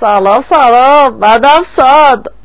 سلام سلام. منم ساد.